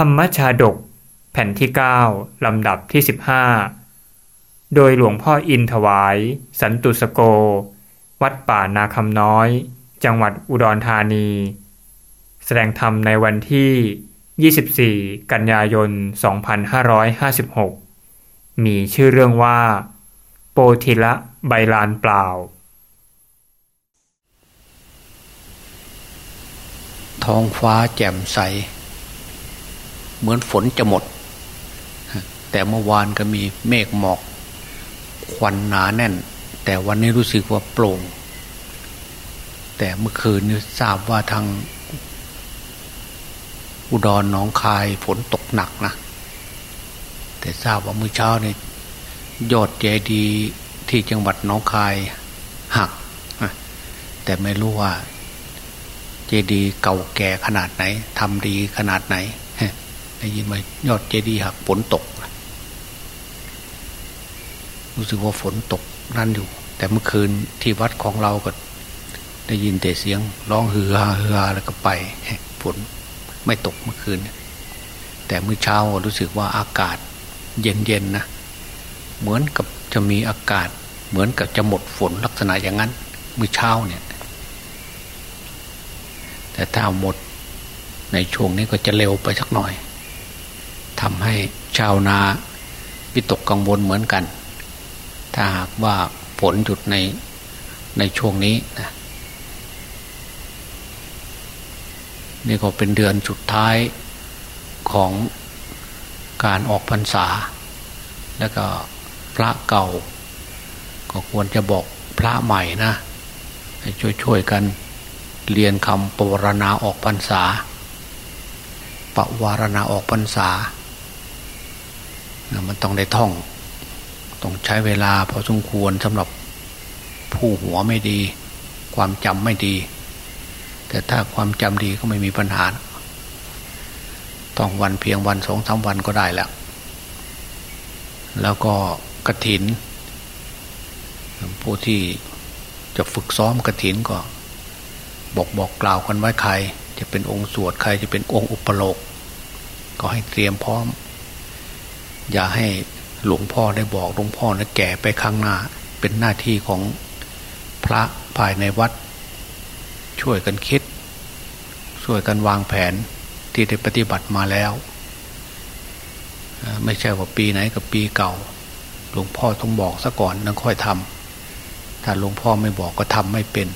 ธรรมชาดก แผ่นที่ 9 ลำดับที่ 15 โดยหลวงพ่ออินถวาย สันตุสโก วัดป่านาคำน้อย จังหวัดอุดรธานี แสดงธรรมในวันที่ 24 กันยายน 2556 มีชื่อเรื่องว่า โปธิละใบลานเปล่า ท้องฟ้าแจ่มใส เหมือนฝนจะหมด แต่เมื่อวานก็มีเมฆหมอก ควันหนาแน่น แต่วันนี้รู้สึกว่าโปร่ง แต่เมื่อคืนนี้ทราบว่าทาง อุดรหนองคายฝนตกหนักนะ แต่ทราบว่าเมื่อเช้านี่ยอดเจดีย์ที่จังหวัดหนองคายหัก แต่ไม่รู้ว่า เจดีย์เก่าแก่ขนาดไหนทำดีขนาดไหน ได้ยินไหมยอดเจดีย์หักฝนตก รู้สึกว่าฝนตกนั่นอยู่ แต่เมื่อคืนที่วัดของเราก็ ได้ยินแต่เสียงร้องฮือฮาฮือฮาแล้วก็ไปฝนไม่ตกเมื่อคืน แต่เมื่อเช้ารู้สึกว่าอากาศ เย็นๆนะเหมือนกับจะมีอากาศ เหมือนกับจะหมดฝนลักษณะอย่างนั้นเมื่อเช้าเนี่ย แต่ถ้าหมดในช่วงนี้ก็จะเร็วไปสักหน่อย ทำให้ชาวนาวิตกกังวลเหมือนกัน ถ้าหากว่าฝนหยุดในในช่วงนี้นะนี่ก็เป็นเดือนสุดท้ายของการออกพรรษา แล้วก็พระเก่า ก็ควรจะบอกพระใหม่นะให้ช่วยๆกันเรียนคำปวารณาออกพรรษาปวารณาออกพรรษา มันต้องได้ท่อง ต้องใช้เวลาพอสมควรสำหรับผู้หัวไม่ดี ความจำไม่ดี แต่ถ้าความจำดีก็ไม่มีปัญหา ต้องวันเพียงวันสองสาวันก็ได้แล้ว แล้วก็กระถิน ผู้ที่จะฝึกซ้อมกระถินก็ บอกบอกกล่าวกันไว้ใคร จะเป็นองค์สวดใครจะเป็นองค์อุปโลก ก็ให้เตรียมพร้อม อย่าให้หลวงพ่อได้บอกหลวงพ่อนะแก่ไปข้างหน้า เป็นหน้าที่ของพระภายในวัด ช่วยกันคิด ช่วยกันวางแผนที่ได้ปฏิบัติมาแล้ว ไม่ใช่ว่าปีไหนกับปีเก่า หลวงพ่อต้องบอกซะก่อนแล้วค่อยทำถ้าหลวงพ่อไม่บอกก็ทำไม่เป็น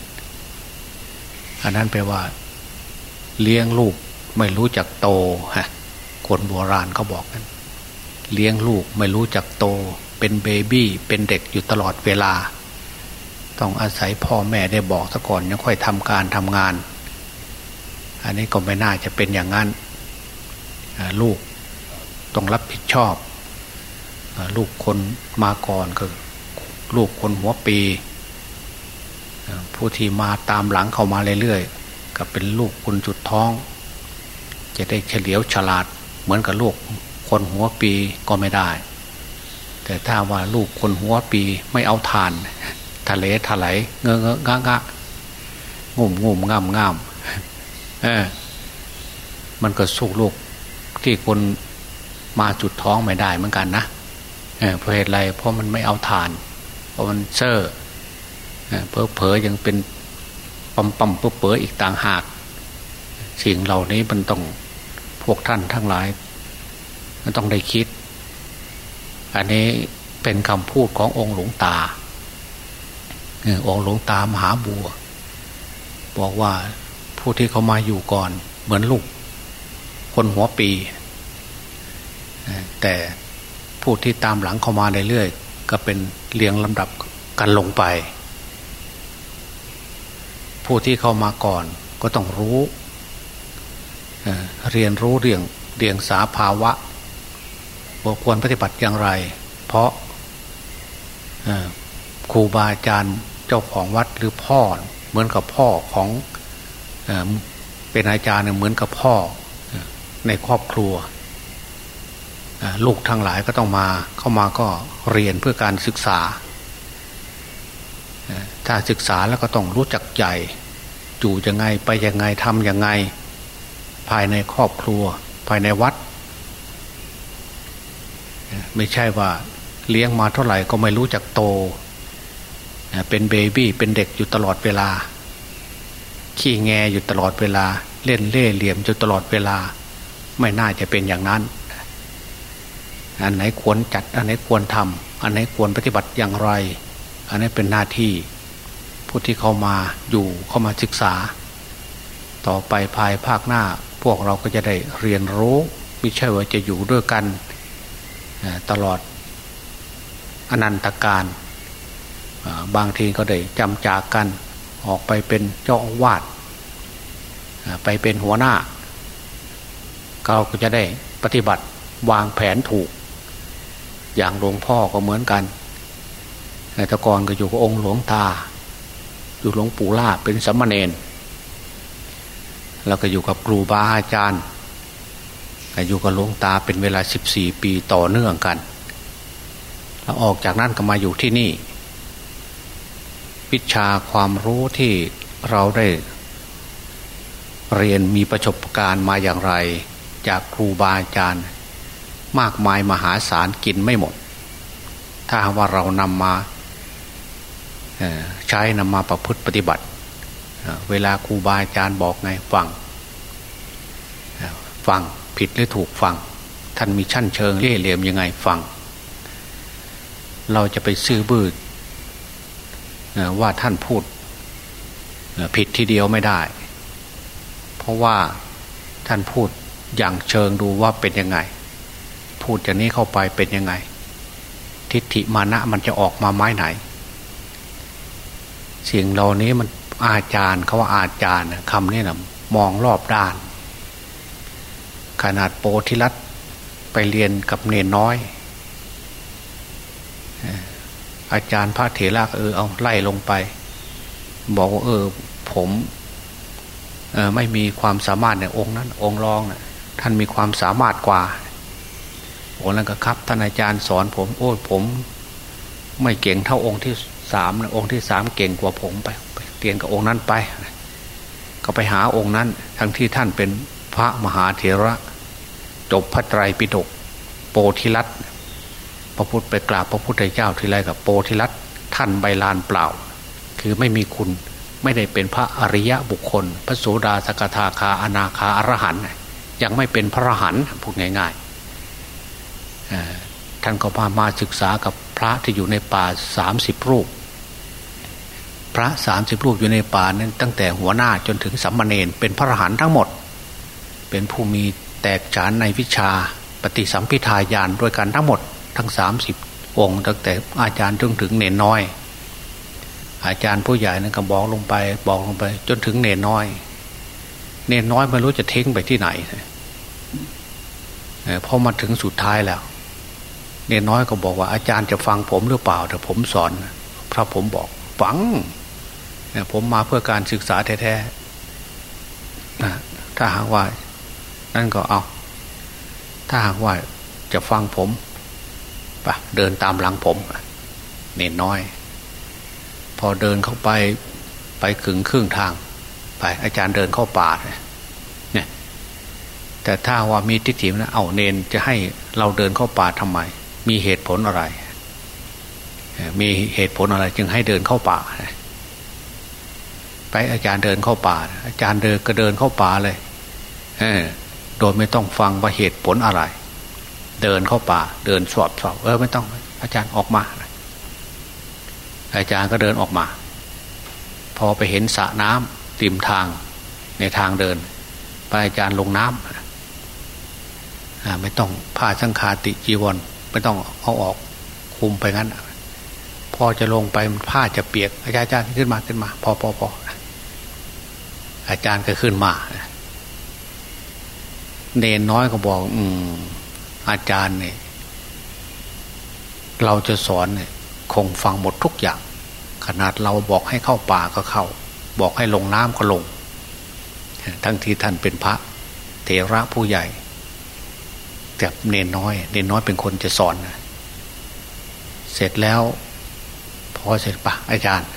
อันนั้นแปลว่า เลี้ยงลูกไม่รู้จักโตฮะคนโบราณเขาบอกกัน เลี้ยงลูกไม่รู้จักโต เป็นเบบี้เป็นเด็กอยู่ตลอดเวลา ต้องอาศัยพ่อแม่ได้บอกซะก่อนยังค่อยทำการทำงาน อันนี้ก็ไม่น่าจะเป็นอย่างนั้นลูกต้องรับผิดชอบ ลูกคนมาก่อนคือลูกคนหัวปี ผู้ที่มาตามหลังเข้ามาเรื่อยๆก็เป็นลูกคนจุดท้อง จะได้เฉลียวฉลาดเหมือนกับลูก คนหัวปีก็ไม่ได้ แต่ถ้าว่าลูกคนหัวปีไม่เอาทานทะเลทลายเงอะเงอะงะงะงุ่มงุ่มงามงามเออมันก็สู้ลูกที่คนมาจุดท้องไม่ได้เหมือนกันนะเออเพราะเหตุไรเพราะมันไม่เอาทาน เพราะมันเซ่อเพอเพอยังเป็นปั๊มปั๊มเปื่ออีกต่างหาก สิ่งเหล่านี้มันต้องพวกท่านทั้งหลาย ต้องได้คิด อันนี้เป็นคำพูดขององค์หลวงตาองค์หลวงตามหาบัว บอกว่าผู้ที่เขามาอยู่ก่อน เหมือนลูก คนหัวปี แต่ผู้ที่ตามหลังเข้ามาเรื่อยๆก็เป็นเรียงลำดับกันลงไป ผู้ที่เข้ามาก่อนก็ต้องรู้เรียนรู้เรื่องเรียงสาภาวะ ควรปฏิบัติอย่างไร เพราะครูบาอาจารย์เจ้าของวัดหรือพ่อ เหมือนกับพ่อของเอเป็นอาจารย์เหมือนกับพ่อในครอบครัว ลูกทั้งหลายก็ต้องมาเข้ามาก็เรียนเพื่อการศึกษา ถ้าศึกษาแล้วก็ต้องรู้จักใจอยู่ยังไงไปยังไงทำยังไง ภายในครอบครัว ภายในวัด ไม่ใช่ว่าเลี้ยงมาเท่าไหร่ก็ไม่รู้จักโต เป็นเบบี้เป็นเด็กอยู่ตลอดเวลา ขี้แงอยู่ตลอดเวลา เล่นเล่เหลี่ยมอยู่ตลอดเวลา ไม่น่าจะเป็นอย่างนั้น อันไหนควรจัด อันไหนควรทำอันไหนควรปฏิบัติอย่างไร อันนี้เป็นหน้าที่ ผู้ที่เข้ามาอยู่เข้ามาศึกษา ต่อไปภายภาคหน้า พวกเราก็จะได้เรียนรู้ไม่ใช่ว่าจะอยู่ด้วยกัน ตลอดอนันตการบางทีก็ได้จำจากกันออกไปเป็นเจ้าอาวาสไปเป็นหัวหน้าเราก็จะได้ปฏิบัติวางแผนถูก อย่างหลวงพ่อก็เหมือนกันแต่ก่อนก็อยู่กับองค์หลวงตา อยู่หลวงปู่ล่าเป็นสัมมาเนนแล้วก็อยู่กับครูบาอาจารย์ อยู่กับหลวงตาเป็นเวลาสิบสี่ปีต่อเนื่องกัน แล้วออกจากนั้นก็มาอยู่ที่นี่ วิชาความรู้ที่เราได้ เรียนมีประสบการณ์มาอย่างไร จากครูบาอาจารย์ มากมายมหาศาลกินไม่หมด ถ้าว่าเรานำมาใช้นำมาประพฤติปฏิบัติ เวลาครูบาอาจารย์บอกไงฟังฟัง ผิดหรือถูกฟัง ท่านมีชั้นเชิงเล่เหลี่ยมยังไงฟัง เราจะไปซื้อบืดว่าท่านพูดผิดทีเดียวไม่ได้ เพราะว่าท่านพูดอย่างเชิงดูว่าเป็นยังไง พูดอย่างนี้เข้าไปเป็นยังไง ทิฏฐิมานะมันจะออกมาไม้ไหนสิ่งเหล่านี้มันอาจารย์เขาว่าอาจารย์คำนี้นะมองรอบด้าน ขนาดโปธิรัตไปเรียนกับเนนน้อย อาจารย์พระเถระเออเอาไล่ลงไป บอกว่าเออผมเออไม่มีความสามารถในองค์นั้น องค์รองนะ่ะท่านมีความสามารถกว่าโองค์นั้นก็ครับท่านอาจารย์สอนผมโอ้ผม ไม่เก่งเท่าองค์ที่สามองค์ที่สามเก่งกว่าผมไปเรียนกับองค์นั้นไป ก็ไปหาองค์นั้น ทั้งที่ท่านเป็นพระมหาเถระ จบพระไตรปิฎกโปธิรัตพระพุทธไปกราบพระพุทธเจ้าทีไรกับโปธิรัตท่านใบลานเปล่า คือไม่มีคุณไม่ได้เป็นพระอริยะบุคคล พระโสดาสกทาคาอนาคาอรหันยังไม่เป็นพระอรหันต์พูดง่ายๆท่านก็มามาศึกษากับพระที่อยู่ในป่าสามสิบรูป พระสามสิบรูปอยู่ในป่านั้นตั้งแต่หัวหน้าจนถึงสัมมาเนนเป็นพระอรหันต์ทั้งหมด เป็นผู้มี แตกฉานในวิชาปฏิสัมพิทายานด้วยกันทั้งหมดทั้งสามสิบองค์ตั้งแต่อาจารย์จนถึงเนนน้อย อาจารย์ผู้ใหญ่นั้นก็บอกลงไปบอกลงไป จนถึงเนนน้อย เนนน้อยไม่รู้จะทิ้งไปที่ไหนพอมาถึงสุดท้ายแล้ว เนนน้อยก็บอกว่าอาจารย์จะฟังผมหรือเปล่าแต่ผมสอนพระผมบอกฟังผมมาเพื่อการศึกษาแท้ๆถ้าหากว่า นั่นก็เอา ถ้าหากว่าจะฟังผมปะเดินตามหลังผมเน้นน้อย พอเดินเข้าไปไปขึงครึ่งทาง ไป อาจารย์เดินเข้าป่าเนี่ย แต่ถ้าว่ามีทิฏฐินะเอาเนนจะให้เราเดินเข้าป่าทำไม มีเหตุผลอะไร มีเหตุผลอะไร จึงให้เดินเข้าป่าไปอาจารย์เดินเข้าป่า อาจารย์เดินก็เดินเข้าป่าเลยเออ โดยไม่ต้องฟังว่าเหตุผลอะไร เดินเข้าป่า เดินสอบสอบเออไม่ต้อง อาจารย์ออกมา อาจารย์ก็เดินออกมา พอไปเห็นสระน้ำริมทางในทางเดินไปอาจารย์ลงน้ำไม่ต้องผ้าสังคาติจีวรไม่ต้องเอาออกคุมไปงั้นพอจะลงไปผ้าจะเปียกอาจารย์อาจารย์ขึ้นมาขึ้นมา พอพอพออาจารย์ก็ขึ้นมา เนนน้อยก็บอก อืม อาจารย์เนี่ย เราจะสอนเนี่ย คงฟังหมดทุกอย่าง ขนาดเราบอกให้เข้าป่าก็เข้า บอกให้ลงน้ำก็ลง ทั้งที่ท่านเป็นพระ เถระผู้ใหญ่แต่เนนน้อย เนนน้อยเป็นคนจะสอนนะเสร็จแล้วพอเสร็จปะอาจารย์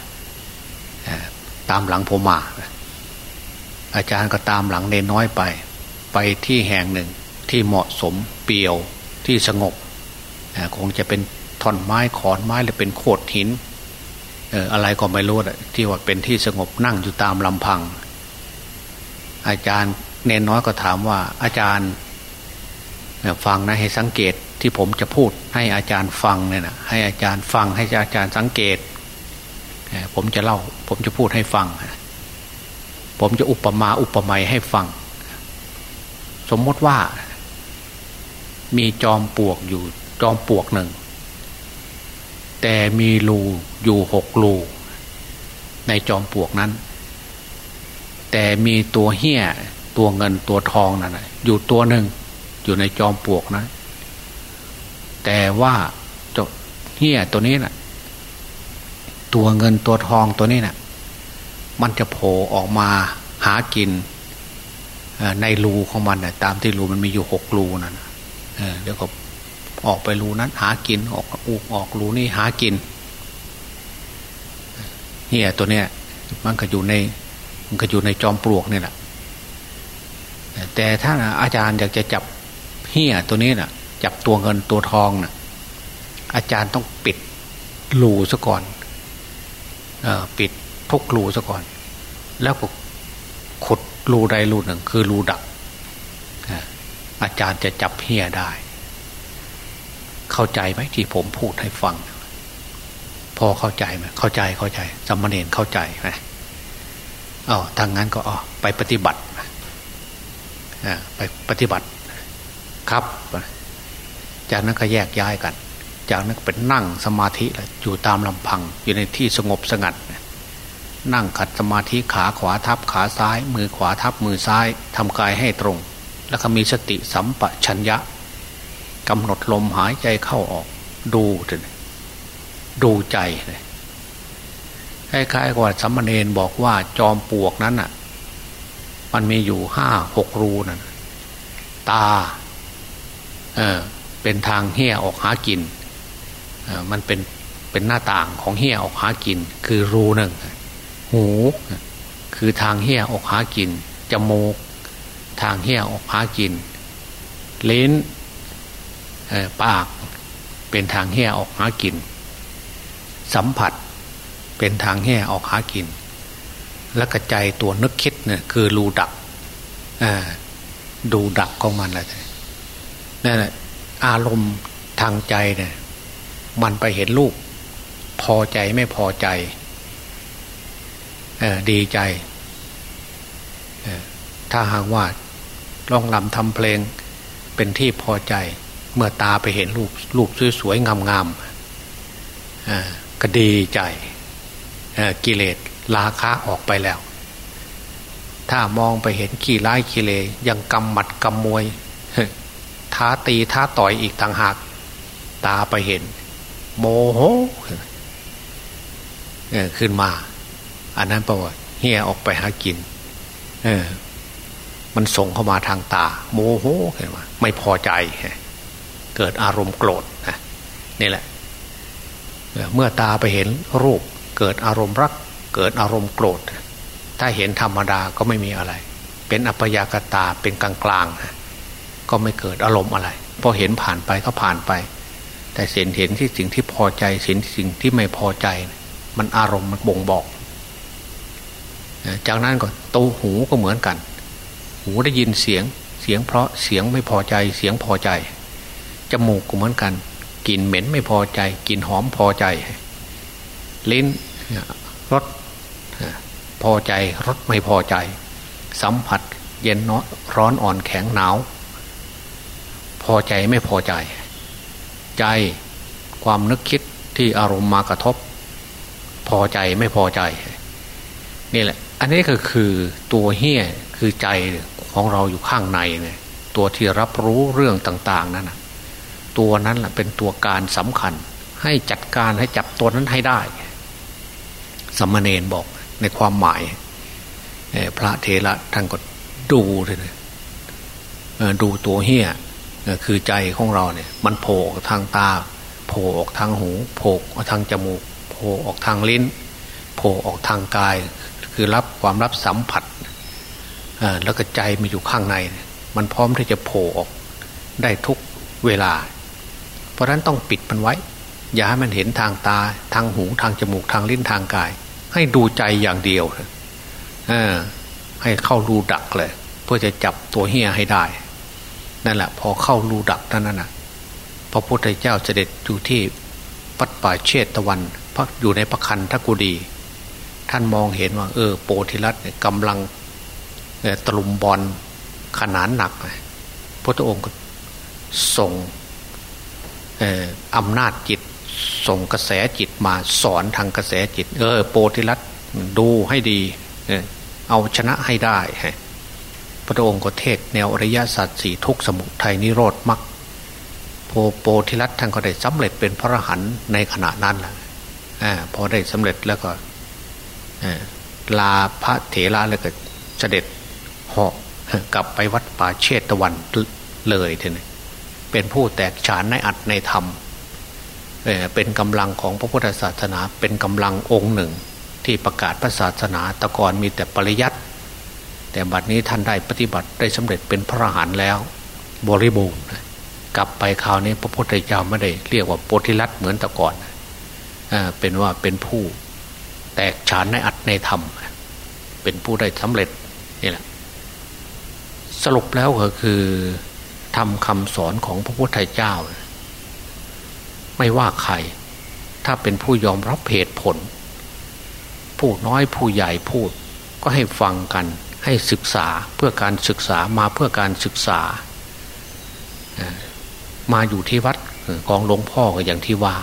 ตามหลังผมมา อาจารย์ก็ตามหลังเนน้อยไป ไปที่แห่งหนึ่งที่เหมาะสมเปี่ยวที่สงบคงจะเป็นท่อนไม้ขอนไม้หรือเป็นโขดหินอะไรก็ไม่รู้ที่ว่าเป็นที่สงบนั่งอยู่ตามลำพัง อาจารย์เนนน้อยก็ถามว่าอาจารย์ฟังนะให้สังเกตที่ผมจะพูดให้อาจารย์ฟังเนี่ยนะให้อาจารย์ฟังให้อาจารย์สังเกต ผมจะเล่า ผมจะพูดให้ฟัง ผมจะอุปมาอุปไมยให้ฟัง สมมติว่า มีจอมปลวกอยู่จอมปลวกหนึ่ง แต่มีรูอยู่หกรูในจอมปลวกนั้น แต่มีตัวเหี้ยตัวเงินตัวทองนั่นอยู่ตัวหนึ่งอยู่ในจอมปลวกนะ แต่ว่าจเหี้ยตัวนี้นะ่ะ ตัวเงินตัวทองตัวนี้นะ่ะ มันจะโผล่ออกมาหากิน ในรูของมันนะตามที่รูมันมีอยู่หกรูนั่นเดี๋ยวก็ออกไปรูนั้น หากินออกอูออกรูนี่หากินเหี้ยตัวเนี้ยมันก็อยู่ในมันก็อยู่ในจอมปลวกนี่แหละแต่ถ้าอาจารย์อยากจะจับเหี้ยตัวนี้นะ่ะ จับตัวเงินตัวทองนะ่ะ อาจารย์ต้องปิดรูซะก่อนอปิดทุกรูซะก่อน แล้วก็ขุด รูใดรูหนึ่งคือรูดักอาจารย์จะจับเหี้ยได้ เข้าใจไหมที่ผมพูดให้ฟัง พอเข้าใจไหมเข้าใจเข้าใจสมณเณรเข้าใจไหมอ๋อทางนั้นก็อ๋อไปปฏิบัติไปปฏิบัติครับ จากนั้นก็แยกย้ายกัน จากนั้นเป็นนั่งสมาธิอยู่ตามลำพังอยู่ในที่สงบสงัด นั่งขัดสมาธิขาขวาทับขาซ้าย มือขวาทับมือซ้ายทำกายให้ตรง แล้วก็มีสติสัมปชัญญะกำหนดลมหายใจเข้าออก ดูดูใจคล้ายๆกับสัมมาเนนบอกว่าจอมปลวกนั้นอะ มันมีอยู่ห้าหกรูนั่นตา เออเป็นทางเหี้ยออกหากินเออมันเป็นเป็นหน้าต่างของเหี้ยออกหากิน คือรูหนึ่ง หู คือทางเหี้ยออกหากิน จมูก ทางเหี้ยออกหากิน ลิ้นปาก เป็นทางเหี้ยออกหากิน สัมผัส เป็นทางแห่ออกหากิน และกระจายตัวนึกคิดเนี่ยคือรูดักดูดักของมันอะไรนั่นแหละอารมณ์ทางใจเนี่ย มันไปเห็นลูกพอใจไม่พอใจ ดีใจ ถ้าหากว่าร้องลำทำเพลงเป็นที่พอใจ เมื่อตาไปเห็นรูปรูปสวยๆงามๆก็ดีใจกิเลสราคะออกไปแล้ว ถ้ามองไปเห็นขี้ร้ายกิเลสยังกำหมัดกำมวย ท้าตีท้าต่อยอีกต่างหาก ตาไปเห็น โมโหขึ้นมา อันนั้นแปลว่าเฮียออกไปหากิน เออ มันส่งเข้ามาทางตา โมโหเห็นไหมไม่พอใจ เกิดอารมณ์โกรธนะนี่แหละเมื่อตาไปเห็นรูป เกิดอารมณ์รัก เกิดอารมณ์โกรธ ถ้าเห็นธรรมดาก็ไม่มีอะไร เป็นอัปยากตาเป็นกลางกลางก็ไม่เกิดอารมณ์อะไรพอเห็นผ่านไปก็ผ่านไป แต่เห็นเห็นที่สิ่งที่พอใจเห็นสิ่งที่ไม่พอใจ มันอารมณ์มันบ่งบอก จากนั้นก็ตูหูก็เหมือนกัน หูได้ยินเสียงเสียงเพราะเสียงไม่พอใจเสียงพอใจจมูกก็เหมือนกันกลิ่นเหม็นไม่พอใจกลิ่นหอมพอใจ ลิ้นรสพอใจรสไม่พอใจ สัมผัสเย็นร้อนอ่อนแข็งหนาว พอใจไม่พอใจ ใจความนึกคิดที่อารมณ์มากระทบ พอใจไม่พอใจ นี่แหละ อันนี้ก็คือตัวเฮี้ยคือใจของเราอยู่ข้างในเนี่ยตัวที่รับรู้เรื่องต่าง ๆ นั่นตัวนั้นแหละเป็นตัวการสำคัญ ให้จัดการให้จับตัวนั้นให้ได้ สมณเณรบอกในความหมายพระเทระท่านก็ดูเลยดูตัวเฮี้ยคือใจของเราเนี่ย มันโผล่ทางตาโผล่ออกทางหูโผล่ออกทางจมูกโผล่ออกทางลิ้นโผล่ออกทางกาย คือรับความรับสัมผัสแล้วก็ใจมันอยู่ข้างใน มันพร้อมที่จะโผล่ออกได้ทุกเวลา เพราะฉะนั้นต้องปิดมันไว้ อย่าให้มันเห็นทางตาทางหูทางจมูกทางลิ้นทางกาย ให้ดูใจอย่างเดียวอให้เข้ารูดักเลย เพื่อจะจับตัวเฮียให้ได้ นั่นแหละ พอเข้ารูดักนั้นน่ะพระพุทธเจ้าเสด็จอยู่ที่ปัดป่าเชตตะวันพักอยู่ในประคันทกุดี ท่านมองเห็นว่า เออ โปธิรัตน์กำลังตลุมบอลขนานหนักพระองค์ก็ส่งอำนาจจิต ส่งกระแสจิตมาสอนทางกระแสจิต เออ โปธิรัตดูให้ดี เอาชนะให้ได้ พระองค์ก็เทศแนวอริยสัจสี่ทุกสมุทัยนิโรธมรรคโพโปธิรัตท่านก็ได้สำเร็จเป็นพระอรหันต์ในขณะนั้นแหละพอได้สำเร็จแล้วก็ ลาพระเถระแล้วก็เสด็จเหาะกลับไปวัดป่าเชตวันเลยทีนี้เป็นผู้แตกฉานในอัตในธรรมเป็นกำลังของพระพุทธศาสนา เป็นกำลังองค์หนึ่ง ที่ประกาศพระศาสนาตะกอนมีแต่ปริยัติแต่บัดนี้ท่านได้ปฏิบัติได้สำเร็จเป็นพระอรหันต์แล้ว บริบูรณ์กลับไปคราวนี้พระพุทธเจ้าไม่ได้เรียกว่าโพธิรัตเหมือนแต่ก่อนเป็นว่าเป็นผู้ แตกฉานในอัตในธรรม เป็นผู้ได้สำเร็จนี่แหละสรุปแล้วก็คือทำคำสอนของพระพุทธเจ้า ไม่ว่าใคร ถ้าเป็นผู้ยอมรับเหตุผล ผู้น้อยผู้ใหญ่พูด ก็ให้ฟังกันให้ศึกษาเพื่อการศึกษามาเพื่อการศึกษา มาอยู่ที่วัดของหลวงพ่อก็อย่างที่ว่า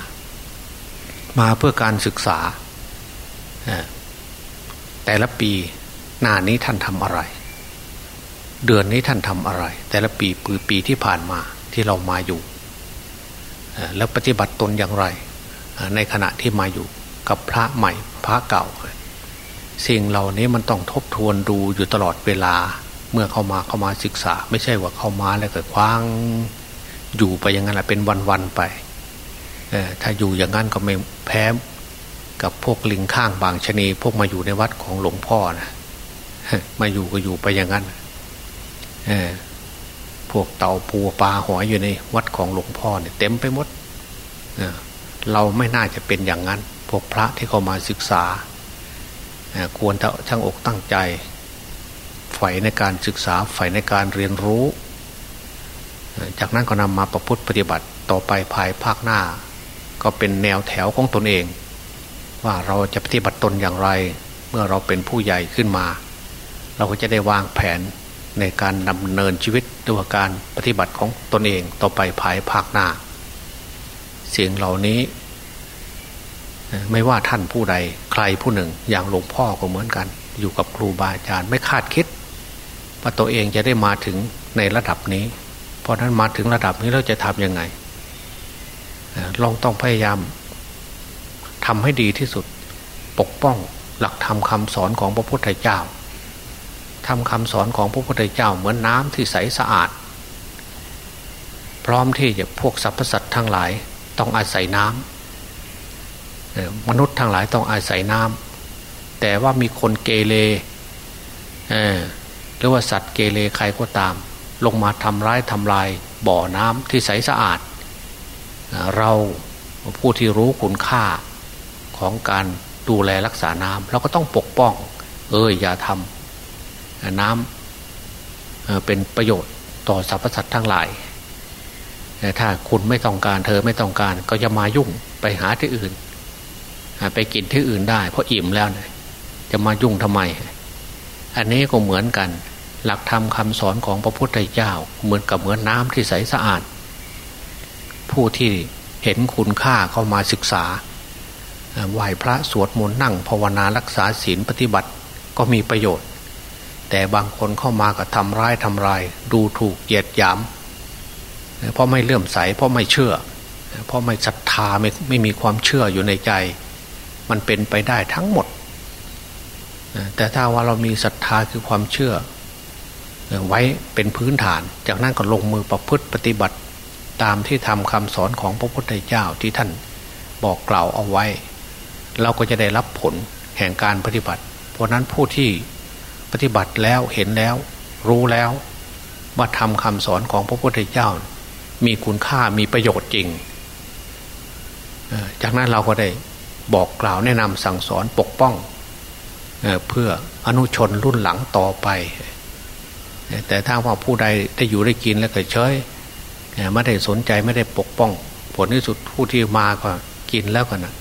มาเพื่อการศึกษา แต่ละปีหน้านี้ท่านทำอะไร เดือนนี้ท่านทำอะไร แต่ละปีปีปีที่ผ่านมาที่เรามาอยู่ แล้วปฏิบัติตนอย่างไร ในขณะที่มาอยู่กับพระใหม่พระเก่า สิ่งเหล่านี้มันต้องทบทวนดูอยู่ตลอดเวลาเมื่อเข้ามาเข้ามาศึกษา ไม่ใช่ว่าเข้ามาแล้วก็คว้างอยู่ไปอย่างนั้นแหละเป็นวันๆไปถ้าอยู่อย่างนั้นก็ไม่แพ้ กับพวกลิงข้างบางชนี พวกมาอยู่ในวัดของหลวงพ่อนะมาอยู่ก็อยู่ไปอย่างนั้นพวกเต่าปูปลาหอยอยู่ในวัดของหลวงพ่อเนี่ยเต็มไปหมดเเราไม่น่าจะเป็นอย่างนั้น พวกพระที่เขามาศึกษา ควรจะช่างอกตั้งใจใฝ่ในการศึกษาใฝ่ในการเรียนรู้ จากนั้นก็นำมาประพฤติปฏิบัติต่อไปภายภาคหน้า ก็เป็นแนวแถวของตนเอง ว่าเราจะปฏิบัติตนอย่างไร เมื่อเราเป็นผู้ใหญ่ขึ้นมา เราก็จะได้วางแผนในการดำเนินชีวิตด้วยการปฏิบัติของตนเองต่อไปภายภาคหน้าเสียงเหล่านี้ ไม่ว่าท่านผู้ใดใครผู้หนึ่งอย่างหลวงพ่อก็เหมือนกัน อยู่กับครูบาอาจารย์ไม่คาดคิดว่าตัวเองจะได้มาถึงในระดับนี้ เพราะนั้นมาถึงระดับนี้เราจะทำยังไงลองต้องพยายาม ทำให้ดีที่สุด ปกป้องหลักธรรมคำสอนของพระพุทธเจ้าทำคำสอนของพระพุทธเจ้าเหมือนน้ำที่ใสสะอาด พร้อมที่จะพวกสรรพสัตว์ทั้งหลายต้องอาศัยน้ำมนุษย์ทั้งหลายต้องอาศัยน้ำแต่ว่ามีคนเกเรหรือว่าสัตว์เกเรใครก็ตาม ลงมาทำร้ายทำลายบ่อน้ำที่ใสสะอาด เราผู้ที่รู้คุณค่า ของการดูแลรักษาน้ำเราก็ต้องปกป้อง เอออย่าทำน้ำเป็นประโยชน์ต่อสรรพสัตว์ทั้งหลายถ้าคุณไม่ต้องการเธอไม่ต้องการ ก็จะมายุ่งไปหาที่อื่น ไปกินที่อื่นได้ เพราะอิ่มแล้วนะจะมายุ่งทำไม อันนี้ก็เหมือนกัน หลักธรรมคำสอนของพระพุทธเจ้า เหมือนกับเหมือนน้ำที่ใสสะอาด ผู้ที่เห็นคุณค่าเข้ามาศึกษา ไหว้พระสวดมนต์นั่งภาวนารักษาศีลปฏิบัติก็มีประโยชน์ แต่บางคนเข้ามาก็ทำร้ายทำลาย ดูถูกเหยียดหยาม เพราะไม่เลื่อมใสเพราะไม่เชื่อ เพราะไม่ศรัทธาไม่ไม่มีความเชื่ออยู่ในใจ มันเป็นไปได้ทั้งหมด แต่ถ้าว่าเรามีศรัทธาคือความเชื่อ ไว้เป็นพื้นฐาน จากนั้นก็ลงมือประพฤติปฏิบัติตามที่ทำคำสอนของพระพุทธเจ้าที่ท่านบอกกล่าวเอาไว้ เราก็จะได้รับผลแห่งการปฏิบัติ เพราะนั้นผู้ที่ปฏิบัติแล้วเห็นแล้ว รู้แล้วว่าทำคำสอนของพระพุทธเจ้า มีคุณค่ามีประโยชน์จริง จากนั้นเราก็ได้บอกกล่าวแนะนำสั่งสอนปกป้องเพื่ออนุชนรุ่นหลังต่อไป แต่ถ้าว่าผู้ใดได้อยู่ได้กินแล้วก็เฉยไม่ได้สนใจไม่ได้ปกป้อง ผลที่สุดผู้ที่มาก็กินแล้วกันนะ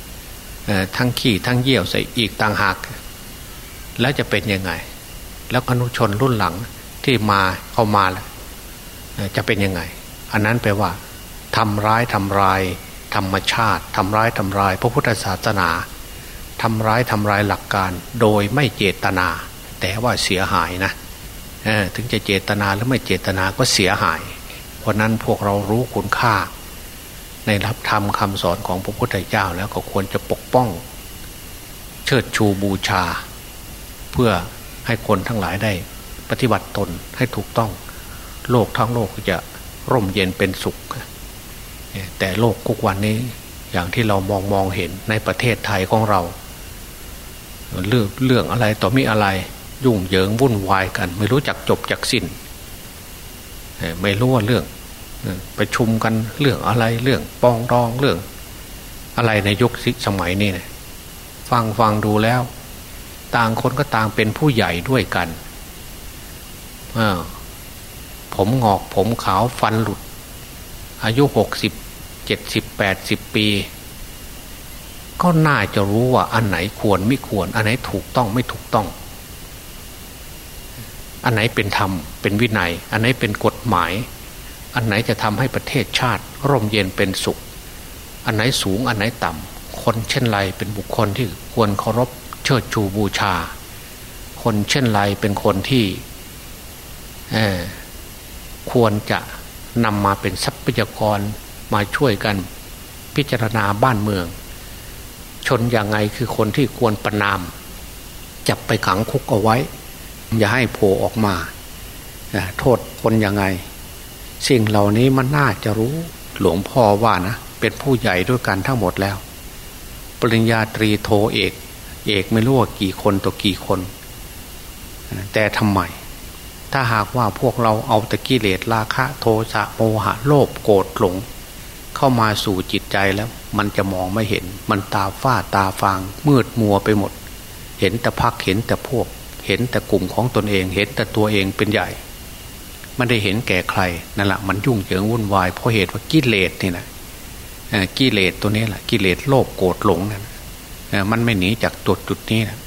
ทั้งขี้ทั้งเยี่ยวใส่อีกต่างหาก แล้วจะเป็นยังไง แล้วอนุชนรุ่นหลังที่มาเข้ามาแล้วจะเป็นยังไง อันนั้นแปลว่าทำร้ายทำลายธรรมชาติทำร้ายทำลาย พระพุทธศาสนาทำร้ายทำลายหลักการโดยไม่เจตนา แต่ว่าเสียหายนะถึงจะเจตนาหรือไม่เจตนาก็เสียหาย เพราะนั้นพวกเรารู้คุณค่า ในรับธรรมคำสอนของพระพุทธเจ้าแล้วก็ควรจะปกป้อง เชิดชูบูชา เพื่อให้คนทั้งหลายได้ปฏิบัติตนให้ถูกต้อง โลกทั้งโลกจะร่มเย็นเป็นสุข แต่โลกทุกวันนี้อย่างที่เรามองมองเห็นในประเทศไทยของเรา เรื่องเรื่องอะไรต่อมีอะไรยุ่งเหยิงวุ่นวายกัน ไม่รู้จักจบจักสิ้น ไม่รู้ว่าเรื่อง ไปชุมกันเรื่องอะไรเรื่องปองดองเรื่อง อะไรในยุคสมัยนี้นี่ยฟังฟังดูแล้ว ต่างคนก็ต่างเป็นผู้ใหญ่ด้วยกันผมงอกผมขาวฟันหลุด อายุหกสิบเจ็ดสิบแปดสิบปี ก็น่าจะรู้ว่าอันไหนควรไม่ควร อันไหนถูกต้องไม่ถูกต้อง อันไหนเป็นธรรมเป็นวินัย อันไหนเป็นกฎหมาย อันไหนจะทำให้ประเทศชาติ ร่มเย็นเป็นสุข อันไหนสูงอันไหนต่ำคนเช่นไรเป็นบุคคลที่ควรเคารพเชิดชูบูชา คนเช่นไรเป็นคนที่ควรจะนำมาเป็นทรัพยากรมาช่วยกันพิจารณาบ้านเมือง ชนอย่างไงคือคนที่ควรประนาม จับไปขังคุกเอาไว้ อย่าให้โผล่ออกมา โทษคนอย่างไง สิ่งเหล่านี้มันน่าจะรู้หลวงพ่อว่านะ เป็นผู้ใหญ่ด้วยกันทั้งหมดแล้ว ปริญญาตรีโทเอก เอกไม่รู้ว่ากี่คนต่อกี่คน แต่ทำไม ถ้าหากว่าพวกเราเอาตะกิเลสราคะโทสะโมหะโลภโกรธหลง เข้ามาสู่จิตใจแล้ว มันจะมองไม่เห็น มันตาฝ้าตาฟาง มืดมัวไปหมด เห็นแต่พักเห็นแต่พวก เห็นแต่กลุ่มของตนเอง เห็นแต่ตัวเองเป็นใหญ่ ไม่ได้เห็นแก่ใครนั่นแหละมันยุ่งเหยิงวุ่นวายเพราะเหตุว่ากิเลสนี่นะกิเลสตัวนี้แหละกิเลสโลภโกรธหลงนั่นมันไม่หนีจากจุดจุดนี้นะ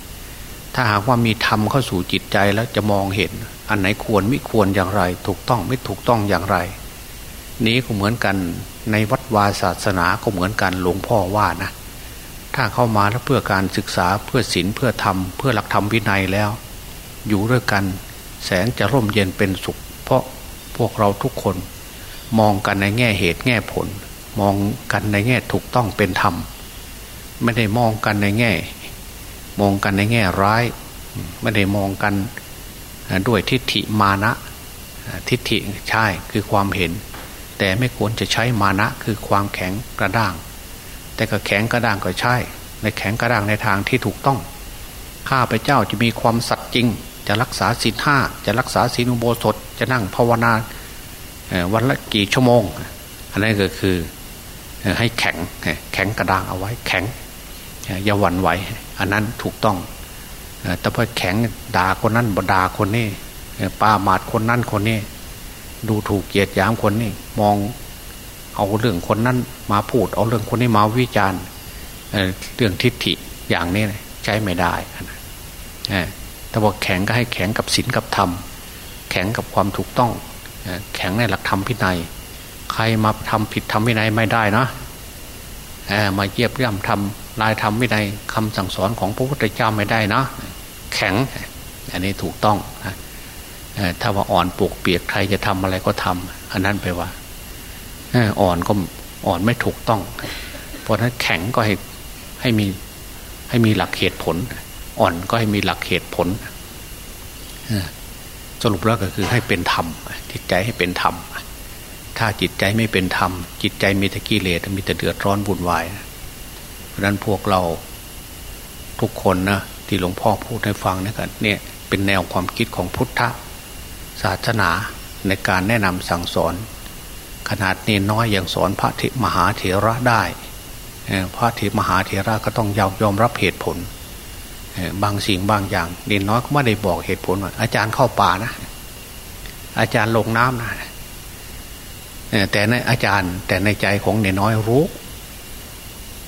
ถ้าหากว่ามีธรรมเข้าสู่จิตใจแล้วจะมองเห็น อันไหนควรไม่ควรอย่างไร ถูกต้องไม่ถูกต้องอย่างไร นี้ก็เหมือนกันในวัดวาศาสนาก็เหมือนกันหลวงพ่อว่านะถ้าเข้ามาแล้วเพื่อการศึกษาเพื่อศีลเพื่อธรรมเพื่อหลักธรรมวินัยแล้ว อยู่ด้วยกันแสนจะร่มเย็นเป็นสุข ราะพวกเราทุกคนมองกันในแง่เหตุแง่ผล มองกันในแง่ถูกต้องเป็นธรรม ไม่ได้มองกันในแง่ มองกันในแง่ร้าย ไม่ได้มองกันด้วยทิฏฐิมานะทิฏฐิใช่คือความเห็น แต่ไม่ควรจะใช้มานะคือความแข็งกระด้าง แต่ก็แข็งกระด้างก็ใช่ ในแข็งกระด้างในทางที่ถูกต้องข้าพเจ้าจะมีความสัตย์จริง จะรักษาศีลห้าจะรักษาศีลอุโบสถ จะนั่งภาวนาวันละกี่ชั่วโมง อันนั้นก็คือให้แข็งแข็งกระด้างเอาไว้แข็งอย่าหวั่นไหว อันนั้นถูกต้อง แต่พอแข็งด่าคนนั้นบด่าคนนี้ปาหมาดคนนั้นคนนี้ ดูถูกเกียดยามคนนี้มองเอาเรื่องคนนั้นมาพูด เอาเรื่องคนนี้มาวิจารณ์เรื่องทิฏฐิอย่างนี้ใช้ไม่ได้ แต่ว่าแข็งก็ให้แข็งกับศีลกับธรรม แข็งกับความถูกต้อง แข็งในหลักธรรมพินัย ใครมาทำผิดทำพินัยไม่ได้นะมาเยียบย่ำทำลายธรรมวินัยคำสั่งสอนของพระพุทธเจ้าไม่ได้นะ แข็งอันนี้ถูกต้องถ้าว่าอ่อนปวกเปียกใครจะทำอะไรก็ทำอันนั้นไปว่าอ่อนก็อ่อนไม่ถูกต้อง เพราะนั้นแข็งก็ให้ให้มีให้มีหลักเหตุผล อ่อนก็ให้มีหลักเหตุผลสรุปแล้วก็คือให้เป็นธรรมจิตใจให้เป็นธรรมถ้าจิตใจไม่เป็นธรรม จิตใจมีแต่กิเลสมีแต่เดือดร้อนวุ่นวายเพราะนั้นพวกเราทุกคนนะที่หลวงพ่อพูดให้ฟังนี่กันเนี่ยเป็นแนวความคิดของพุทธศาสนาในการแนะนำสั่งสอน ขนาดนี้น้อยอย่างสอนพระมหาเถระได้พระเถมหาเถระก็ต้องยอมยอมรับเหตุผล บางสิ่งบางอย่างเนนน้อยก็ไม่ได้บอกเหตุผลว่าอาจารย์เข้าป่านะ อาจารย์ลงน้ำนะแต่ในอาจารย์ แต่ในใจของเนนน้อยรู้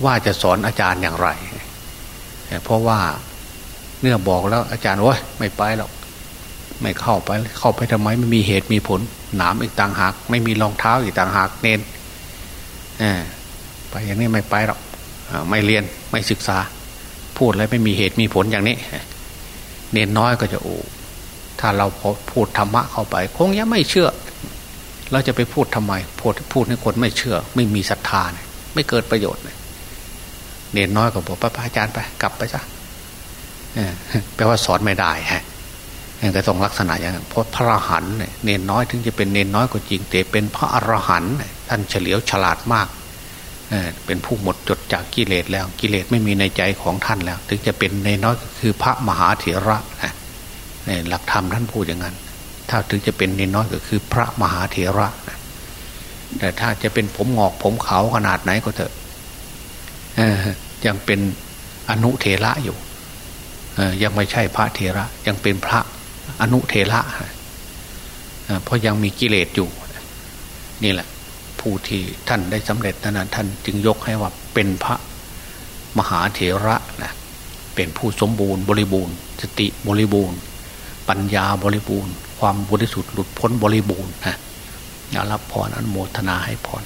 ว่าจะสอนอาจารย์อย่างไรเพราะว่าเนื่อบอกแล้วอาจารย์โอ้ยไม่ไปหรอกไม่เข้าไป เข้าไปทำไมไม่มีเหตุมีผล หนามอีกต่างหาก ไม่มีรองเท้าอีกต่างหากเนนไปอย่างนี้ไม่ไปหรอกไม่เรียนไม่ศึกษา พูดอะไรไม่มีเหตุมีผลอย่างนี้ เนนน้อยก็จะโอ้ถ้าเราพูดธรรมะเข้าไป คงยังไม่เชื่อ เราจะไปพูดทำไมพูดพูดให้คนไม่เชื่อ ไม่มีศรัทธาเนี่ยไม่เกิดประโยชน์เลยเนนน้อยก็บอกพระอาจารย์ไป กลับไปซะแปลว่าสอนไม่ได้ฮะแต่ต้องลักษณะอย่างนั้นเพราะพระอรหันต์เนนน้อยถึงจะเป็นเนนน้อยก็จริงแต่เป็นพระอรหันต์ท่านเฉลียวฉลาดมาก เป็นผู้หมดจดจากกิเลสแล้วกิเลสไม่มีในใจของท่านแล้ว ถึงจะเป็นเนน้อยก็คือพระมหาเถระนะหลักธรรมท่านพูดอย่างนั้น ถ้าถึงจะเป็นเนน้อยก็คือพระมหาเถระนะแต่ถ้าจะเป็นผมงอกผมขาวขนาดไหนก็เถอะยังเป็นอนุเถระอยู่ยังไม่ใช่พระเถระ ยังเป็นพระอนุเถระเพราะยังมีกิเลสอยู่ นี่แหละ ผู้ที่ท่านได้สำเร็จนั้นท่านจึงยกให้ว่าเป็นพระมหาเถระนะเป็นผู้สมบูรณ์บริบูรณ์สติบริบูรณ์ ปัญญาบริบูรณ์ ความบริสุทธิ์หลุดพ้นบริบูรณ์นะรับพรอนโมทนาให้พร